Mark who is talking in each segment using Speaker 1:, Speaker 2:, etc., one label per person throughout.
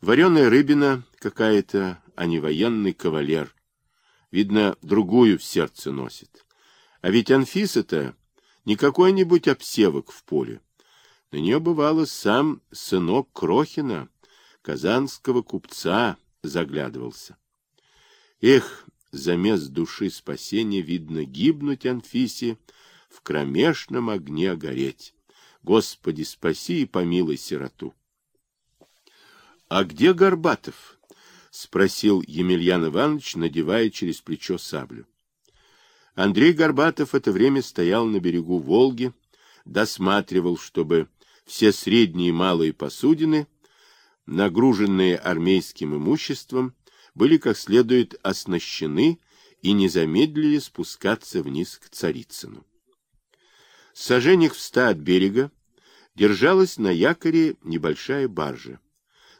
Speaker 1: Вареная рыбина какая-то, а не военный кавалер. Видно, другую в сердце носит. А ведь Анфиса-то не какой-нибудь обсевок в поле. На нее бывало сам сынок Крохина, казанского купца, заглядывался. Эх, замес души спасения, видно, гибнуть Анфисе, в кромешном огне гореть. Господи, спаси и помилуй сироту. — А где Горбатов? — спросил Емельян Иванович, надевая через плечо саблю. Андрей Горбатов это время стоял на берегу Волги, досматривал, чтобы все средние и малые посудины, нагруженные армейским имуществом, были как следует оснащены и не замедлили спускаться вниз к Царицыну. Сожжениях в ста от берега держалась на якоре небольшая баржа.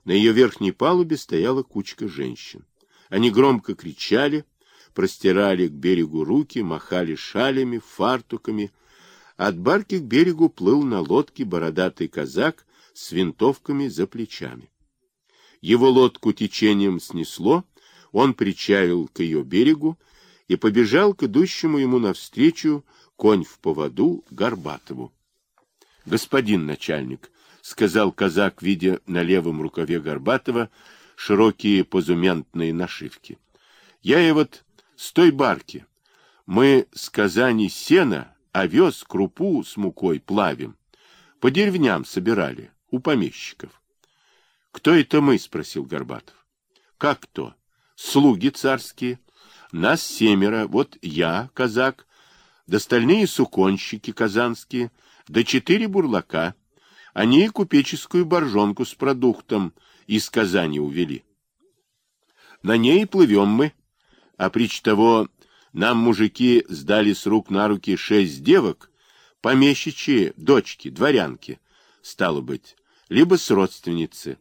Speaker 1: На ее верхней палубе стояла кучка женщин. Они громко кричали, простирали к берегу руки, махали шалями, фартуками. От барки к берегу плыл на лодке бородатый казак с винтовками за плечами. Его лодку течением снесло, он причалил к ее берегу и побежал к идущему ему навстречу конь в поводу Горбатову. — Господин начальник, — сказал казак, видя на левом рукаве Горбатова широкие позументные нашивки. — Я и вот с той барки. Мы с Казани сено, овес, крупу с мукой плавим. По деревням собирали, у помещиков. — Кто это мы? — спросил Горбатов. — Как кто? Слуги царские. Нас семеро, вот я, казак, да остальные суконщики казанские, да четыре бурлака. Они купеческую боржонку с продуктом из Казани увели. На ней плывем мы, а прич того нам мужики сдали с рук на руки шесть девок, помещичьи, дочки, дворянки, стало быть, либо с родственницы.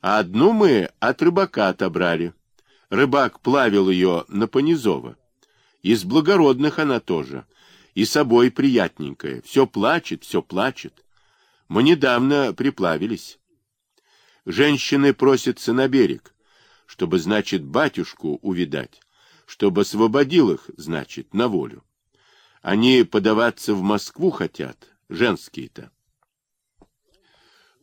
Speaker 1: А одну мы от рыбака отобрали. Рыбак плавил ее на Понизово. Из благородных она тоже. И собой приятненькая. Все плачет, все плачет. Мы недавно приплавились. Женщины просятся на берег, чтобы, значит, батюшку увидать, чтобы освободил их, значит, на волю. Они подаваться в Москву хотят, женские-то.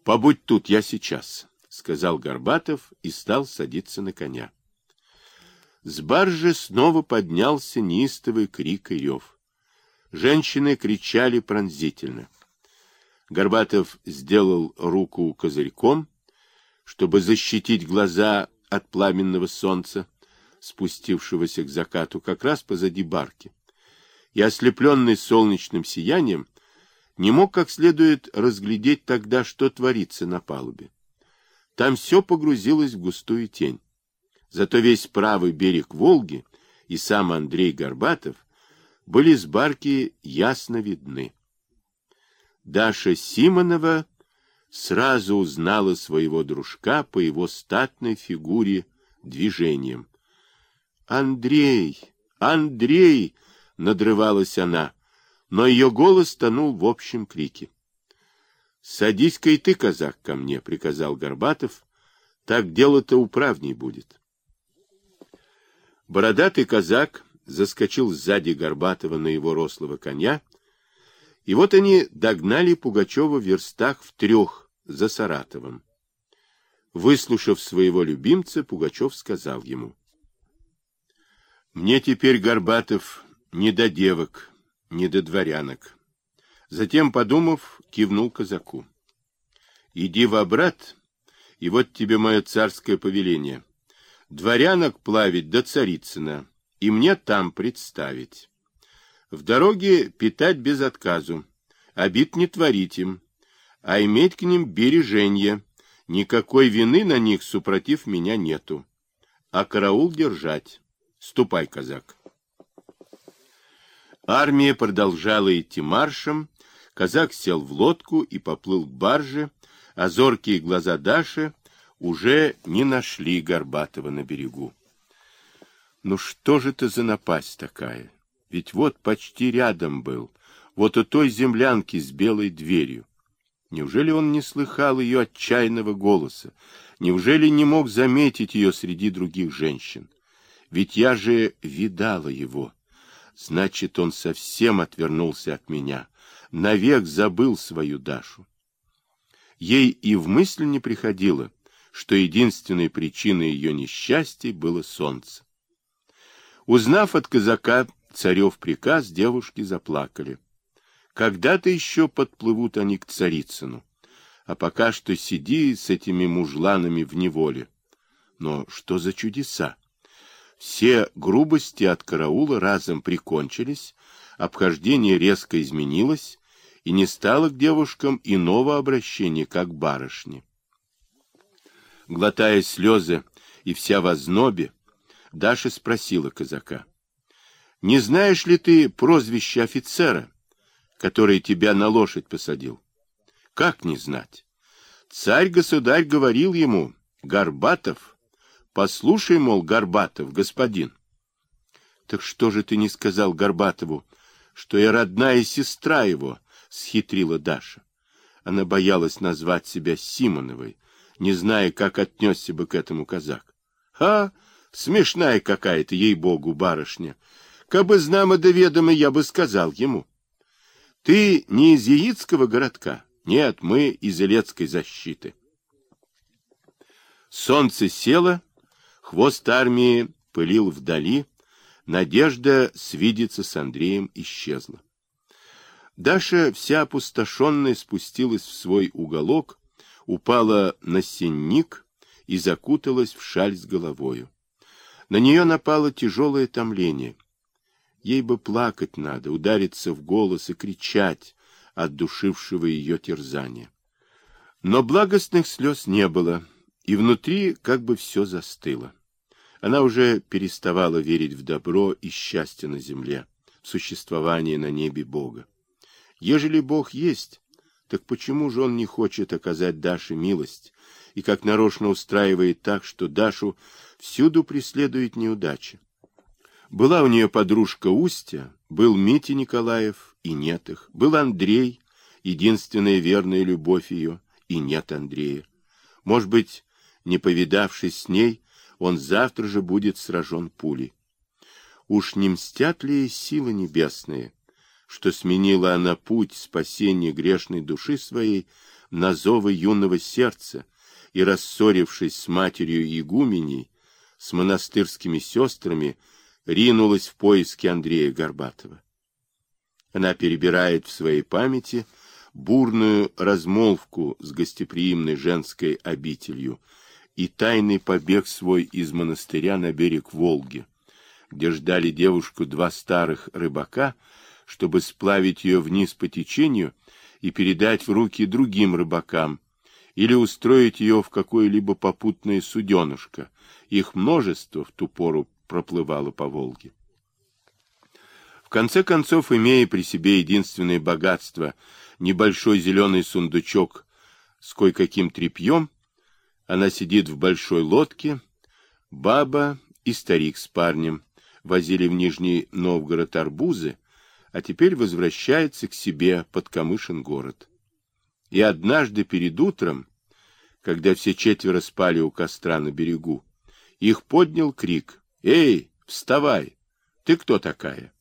Speaker 1: Побудь тут, я сейчас, сказал Горбатов и стал садиться на коня. С баржи снова поднялся неистовый крик и рев. Женщины кричали пронзительно. Горбатов сделал руку козырьком, чтобы защитить глаза от пламенного солнца, спустившегося к закату как раз позади барки, и, ослепленный солнечным сиянием, не мог как следует разглядеть тогда, что творится на палубе. Там все погрузилось в густую тень. Зато весь правый берег Волги и сам Андрей Горбатов были с барки ясно видны. Даша Симонова сразу узнала своего дружка по его статной фигуре движением. «Андрей! Андрей!» — надрывалась она, но ее голос тонул в общем крике. «Садись-ка и ты, казак, ко мне», — приказал Горбатов. «Так дело-то управней будет». Бородатый казак заскочил сзади Горбатова на его рослого коня, и вот они догнали Пугачева в верстах в трех за Саратовым. Выслушав своего любимца, Пугачев сказал ему, «Мне теперь, Горбатов, не до девок, не до дворянок». Затем, подумав, кивнул казаку. «Иди в обрат, и вот тебе мое царское повеление» дворянок плавить до Царицына, и мне там представить. В дороге питать без отказу, обид не творить им, а иметь к ним береженье, никакой вины на них, супротив меня, нету. А караул держать. Ступай, казак. Армия продолжала идти маршем, казак сел в лодку и поплыл к барже, а зоркие глаза Даши уже не нашли Горбатова на берегу. Ну что же это за напасть такая? Ведь вот почти рядом был, вот у той землянки с белой дверью. Неужели он не слыхал ее отчаянного голоса? Неужели не мог заметить ее среди других женщин? Ведь я же видала его. Значит, он совсем отвернулся от меня, навек забыл свою Дашу. Ей и в мысль не приходило, что единственной причиной ее несчастья было солнце. Узнав от казака царев приказ, девушки заплакали. Когда-то еще подплывут они к царицыну, а пока что сиди с этими мужланами в неволе. Но что за чудеса? Все грубости от караула разом прикончились, обхождение резко изменилось, и не стало к девушкам иного обращения, как барышни. Глотая слезы и вся в ознобе, Даша спросила казака. — Не знаешь ли ты прозвище офицера, который тебя на лошадь посадил? — Как не знать? Царь-государь говорил ему, Горбатов, послушай, мол, Горбатов, господин. — Так что же ты не сказал Горбатову, что я родная сестра его? — схитрила Даша. Она боялась назвать себя Симоновой, не зная, как отнесся бы к этому казак. — Ха! Смешная какая-то, ей-богу, барышня. Кабы знамо да ведомо, я бы сказал ему. Ты не из Яицкого городка? Нет, мы из Илецкой защиты. Солнце село, хвост армии пылил вдали, надежда свидеться с Андреем исчезла. Даша, вся опустошенная, спустилась в свой уголок, упала на сенник и закуталась в шаль с головою. На нее напало тяжелое томление. Ей бы плакать надо, удариться в голос и кричать от душившего ее терзания. Но благостных слез не было, и внутри как бы все застыло. Она уже переставала верить в добро и счастье на земле, в существование на небе Бога. Ежели Бог есть, так почему же Он не хочет оказать Даше милость и как нарочно устраивает так, что Дашу всюду преследует неудача. Была у нее подружка Устя, был Митя Николаев, и нет их. Был Андрей, единственная верная любовь ее, и нет Андрея. Может быть, не повидавшись с ней, он завтра же будет сражен пулей. Уж не мстят ли силы небесные, что сменила она путь спасения грешной души своей на зовы юного сердца и, рассорившись с матерью игуменей, с монастырскими сестрами ринулась в поиски Андрея Горбатова. Она перебирает в своей памяти бурную размолвку с гостеприимной женской обителью и тайный побег свой из монастыря на берег Волги, где ждали девушку два старых рыбака, чтобы сплавить ее вниз по течению и передать в руки другим рыбакам, или устроить ее в какое-либо попутное суденышко. Их множество в ту пору проплывало по Волге. В конце концов, имея при себе единственное богатство, небольшой зеленый сундучок с кое-каким тряпьем, она сидит в большой лодке, баба и старик с парнем возили в Нижний Новгород арбузы, а теперь возвращается к себе под Камышин город. И однажды перед утром, когда все четверо спали у костра на берегу, их поднял крик. «Эй, вставай! Ты кто такая?»